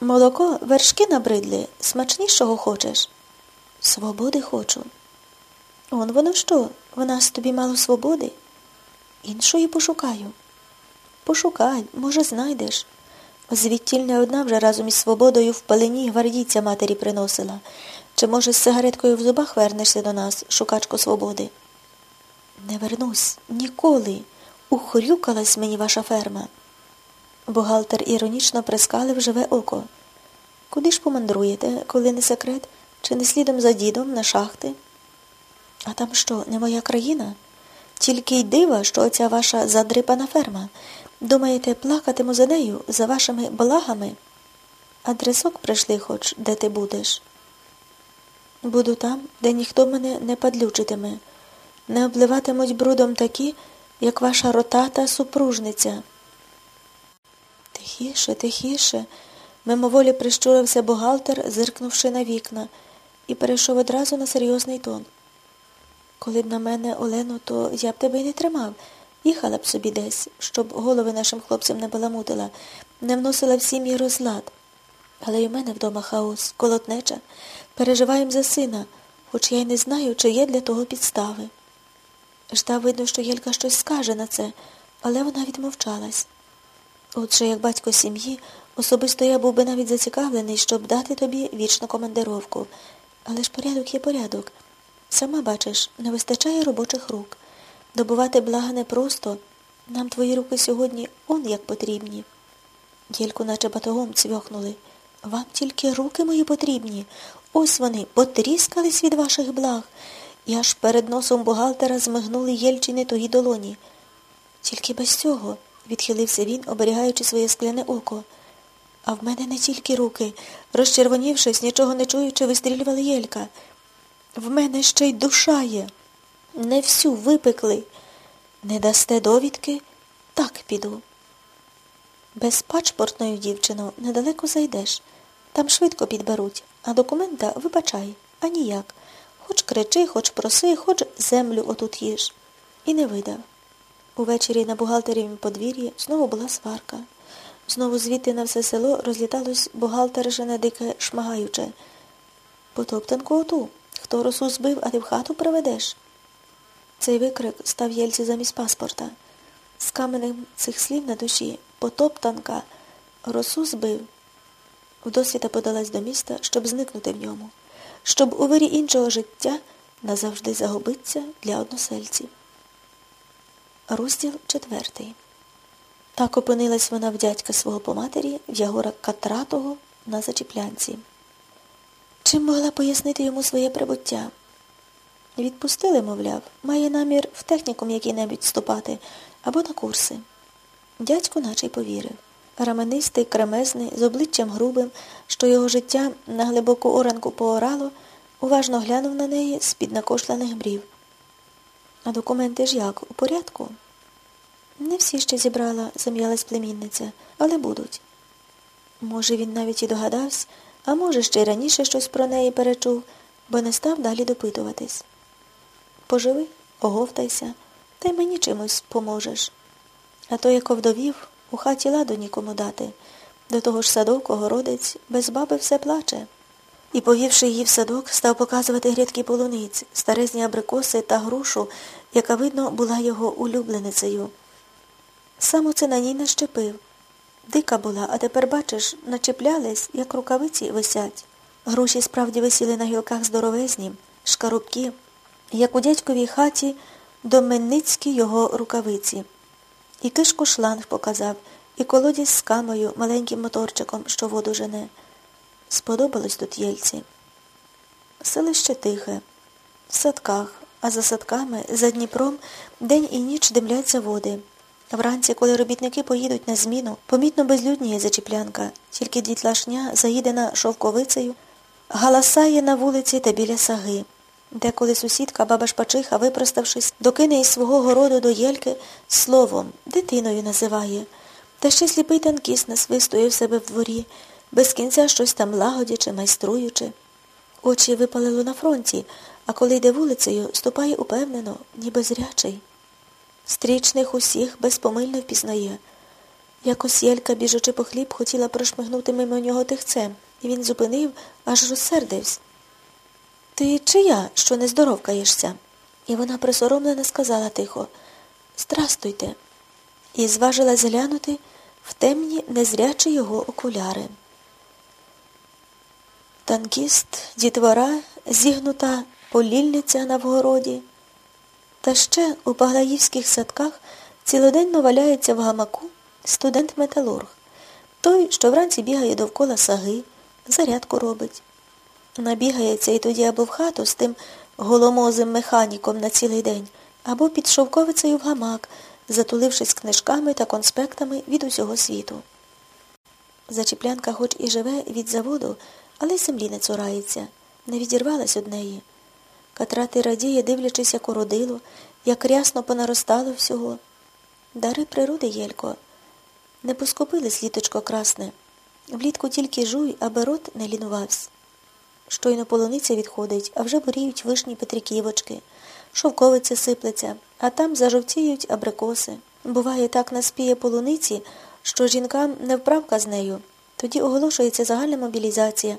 Молоко вершки набридли, смачнішого хочеш? Свободи хочу. Он воно що? В нас тобі мало свободи? Іншої пошукаю. Пошукай, може, знайдеш. Звідтіль не одна вже разом із свободою в пелені гвардійця матері приносила. Чи, може, з сигареткою в зубах вернешся до нас, шукачко свободи? Не вернусь ніколи. Ухрюкалась мені ваша ферма. Бухгалтер іронічно прискалив живе око. Куди ж помандруєте, коли не секрет, чи не слідом за дідом на шахти? А там що, не моя країна? Тільки й дива, що оця ваша задрипана ферма. Думаєте, плакатиму за нею, за вашими благами? Адресок прийшли хоч, де ти будеш. Буду там, де ніхто мене не падлючитиме, не обливатимуть брудом такі, як ваша ротата супружниця. Тихіше, тихіше, мимоволі прищурився бухгалтер, зиркнувши на вікна, і перейшов одразу на серйозний тон. Коли б на мене, Олено, то я б тебе й не тримав, їхала б собі десь, щоб голови нашим хлопцям не баламутила, не вносила в сім'ї розлад. Але й у мене вдома хаос, колотнеча. Переживаєм за сина, хоч я й не знаю, чи є для того підстави. Ждав, видно, що Єлька щось скаже на це, але вона відмовчалась. Отже, як батько сім'ї, особисто я був би навіть зацікавлений, щоб дати тобі вічну командировку. Але ж порядок є порядок. Сама бачиш, не вистачає робочих рук. Добувати блага непросто. Нам твої руки сьогодні он як потрібні. Єльку наче батогом цвьохнули. Вам тільки руки мої потрібні. Ось вони потріскались від ваших благ. І аж перед носом бухгалтера змигнули Єльчини тогі долоні. Тільки без цього, відхилився він, оберігаючи своє скляне око. А в мене не тільки руки, розчервонівшись, нічого не чуючи, вистрілювала Єлька. В мене ще й душа є. Не всю випекли. Не дасте довідки, так піду. Без пачпортною дівчино недалеко зайдеш. Там швидко підберуть, а документа вибачай, а ніяк. Хоч кричи, хоч проси, хоч землю отут їж. І не видав. Увечері на бухгалтерівім подвір'ї знову була сварка. Знову звідти на все село розліталось бухгалтережене дике шмагаюче. Потоптанку оту. Хто росу збив, а ти в хату приведеш? Цей викрик став Єльці замість паспорта. З каменем цих слів на душі потоптанка росу збив. Вдосвіта подалась до міста, щоб зникнути в ньому, щоб у вирі іншого життя назавжди загубиться для односельців. Розділ четвертий. Так опинилась вона в дядька свого по матері, в Ягора Катратого на зачіплянці. Чим могла пояснити йому своє прибуття? Відпустили, мовляв, має намір в технікум який-небудь вступати або на курси. Дядько наче й повірив. Раменистий, кремезний, з обличчям грубим, що його життя на глибоку оранку поорало, уважно глянув на неї з-під накошлених брів. А документи ж як, у порядку? Не всі ще зібрала, зам'ялась племінниця, але будуть. Може, він навіть і догадався, а може, ще й раніше щось про неї перечув, бо не став далі допитуватись. Поживи, оговтайся, та й мені чимось поможеш. А то, як овдовів, у хаті ладу нікому дати. До того ж садок, огородець, без баби все плаче. І, повівши її в садок, став показувати грядки полуниць, старезні абрикоси та грушу, яка, видно, була його улюбленицею. Сам оце на ній нащепив. Дика була, а тепер, бачиш, начеплялись, як рукавиці висять. Груші справді висіли на гілках здоровезні, шкарубки, як у дядьковій хаті доменницькі його рукавиці. І кишку шланг показав, і колодязь з камою, маленьким моторчиком, що воду жене. Сподобалось тут Єльці. Селище тихе, в садках, а за садками, за Дніпром, день і ніч димляться води. Вранці, коли робітники поїдуть на зміну, помітно безлюдніє зачіплянка, тільки дітлашня, заїдена шовковицею, галасає на вулиці та біля саги. Деколи сусідка, баба Шпачиха, випроставшись, докине із свого городу до Єльки словом, дитиною називає. Та ще сліпий танкіст насвистує в себе в дворі, без кінця щось там лагодячи, майструючи. Очі випалило на фронті, а коли йде вулицею, ступає упевнено, ніби зрячий. Стрічних усіх безпомильно впізнає. Якось Єлька, біжучи по хліб, хотіла прошмигнути мимо нього тихцем, і він зупинив, аж розсердився. Ти чия, що не здоровкаєшся? І вона присоромлено сказала тихо Здрастуйте, і зважилась глянути в темні незрячі його окуляри. Танкіст, дітвора, зігнута полільниця на вгороді. Та ще у Баглаївських садках цілоденно валяється в гамаку студент-металург, той, що вранці бігає довкола саги, зарядку робить. Набігається і тоді або в хату з тим голомозим механіком на цілий день, або під шовковицею в гамак, затулившись книжками та конспектами від усього світу. Зачіплянка хоч і живе від заводу, але й землі не цурається, не відірвалась од неї. Катрати радіє, дивлячись, як уродило, як рясно понаростало всього. Дари природи, Єлько. Не поскупились літочко красне. Влітку тільки жуй, аби рот не лінувався. Щойно полуниця відходить, а вже боріють вишні петриківочки, шовковиця сиплеться, а там зажовтіють абрикоси. Буває, так наспіє полуниці, що жінкам не вправка з нею. Тоді оголошується загальна мобілізація.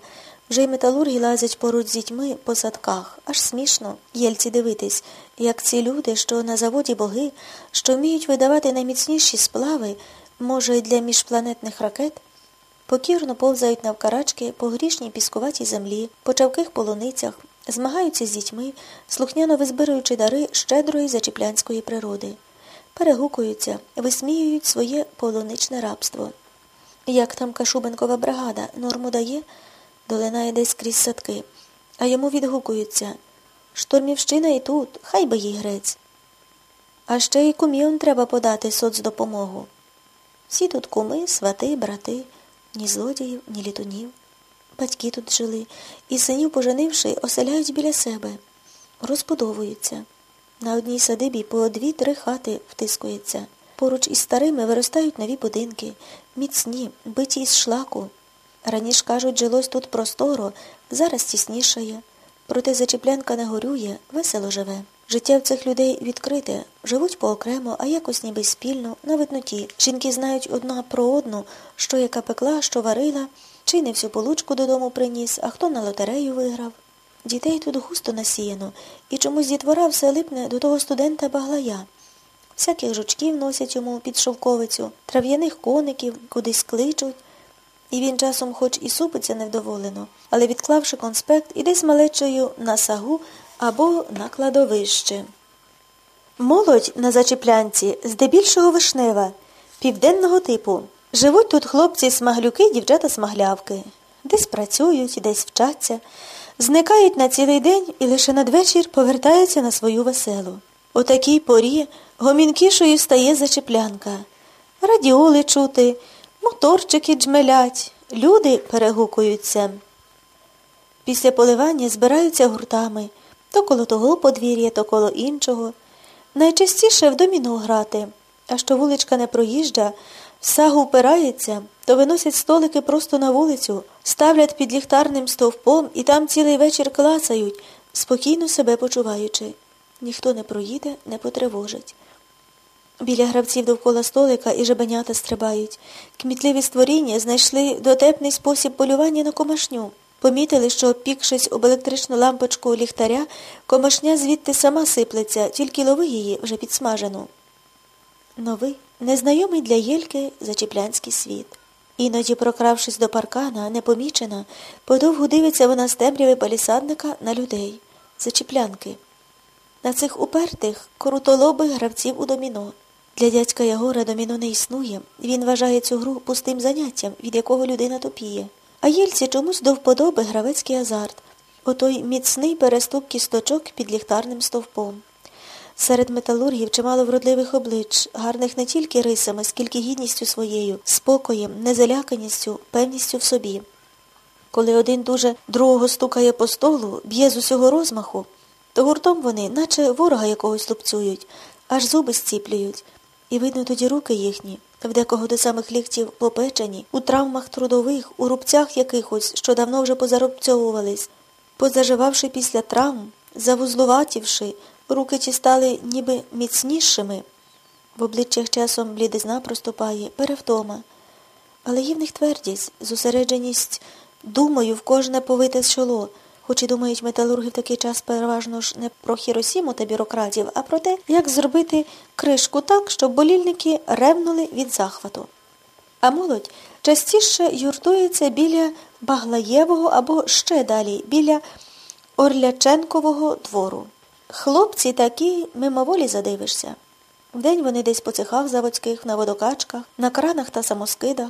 Вже й металурги лазять поруч з дітьми по садках. Аж смішно єльці дивитись, як ці люди, що на заводі боги, що вміють видавати найміцніші сплави, може, й для міжпланетних ракет, покірно повзають навкарачки по грішній піскуватій землі, по чавких полуницях, змагаються з дітьми, слухняно визбируючи дари щедрої зачіплянської природи, перегукуються, висміюють своє полуничне рабство. Як там Кашубенкова бригада норму дає, долинає десь крізь садки, а йому відгукуються Штормівщина і тут, хай би їй грець. А ще й куміон треба подати соцдопомогу. Всі тут куми, свати, брати, ні злодіїв, ні літунів. Батьки тут жили, і синів, поженивши, оселяють біля себе, розбудовуються. На одній садибі по дві-три хати втискується. Поруч із старими виростають нові будинки, міцні, биті із шлаку. Раніше, кажуть, жилось тут просторо, зараз тіснішає. Проте зачіплянка не горює, весело живе. Життя в цих людей відкрите, живуть поокремо, а якось ніби спільно, на видноті. Жінки знають одна про одну, що яка пекла, що варила, чи не всю получку додому приніс, а хто на лотерею виграв. Дітей тут густо насіяно, і чомусь дітвора все липне до того студента Баглая. Всяких жучків носять йому під шовковицю, трав'яних коників кудись кличуть. І він часом хоч і супиться невдоволено, але, відклавши конспект, іде з малечею на сагу або на кладовище. Молодь на зачіплянці здебільшого вишнева, південного типу. Живуть тут хлопці смаглюки, дівчата смаглявки. Десь працюють, десь вчаться, зникають на цілий день і лише надвечір повертаються на свою веселу. У такій порі гомінкішою стає зачіплянка. Радіоли чути, моторчики джмелять, люди перегукуються. Після поливання збираються гуртами то коло того подвір'я, то коло іншого. Найчастіше в доміно грати, а що вуличка не проїжджа, в сагу впирається, то виносять столики просто на вулицю, ставлять під ліхтарним стовпом і там цілий вечір клацають, спокійно себе почуваючи. Ніхто не проїде, не потривожить. Біля гравців довкола столика і жебенята стрибають. Кмітливі створіння знайшли дотепний спосіб полювання на комашню. Помітили, що, опікшись об електричну лампочку ліхтаря, комашня звідти сама сиплеться, тільки лови її вже підсмажену. Новий, незнайомий для Єльки зачіплянський світ. Іноді, прокравшись до паркана, непомічена, подовгу дивиться вона з темряви палісадника на людей, зачіплянки. На цих упертих крутолобих гравців у доміно. Для дядька Ягора доміно не існує, він вважає цю гру пустим заняттям, від якого людина топіє. А Єльці чомусь до вподоби гравецький азарт, отой міцний переступ кісточок під ліхтарним стовпом. Серед металургів чимало вродливих облич, гарних не тільки рисами, скільки гідністю своєю, спокоєм, незаляканістю, певністю в собі. Коли один дуже другого стукає по столу, б'є з усього розмаху, то гуртом вони, наче ворога якогось лупцюють, аж зуби зціплюють, і видно тоді руки їхні, в декого до самих ліктів попечені, у травмах трудових, у рубцях якихось, що давно вже позарубцьовувались, позаживавши після травм, завузлуватівши, руки ті стали ніби міцнішими. В обличчях часом блідизна проступає, перевтома. Але є твердість, зосередженість думаю в кожне повите чоло, хоч і думають металурги в такий час переважно ж не про хіросіму та бюрократів, а про те, як зробити кришку так, щоб болільники ревнули від захвату. А молодь частіше юртується біля Баглаєвого або ще далі, біля Орляченкового двору. Хлопці такі мимоволі задивишся. Вдень вони десь по цехах заводських, на водокачках, на кранах та самоскидах.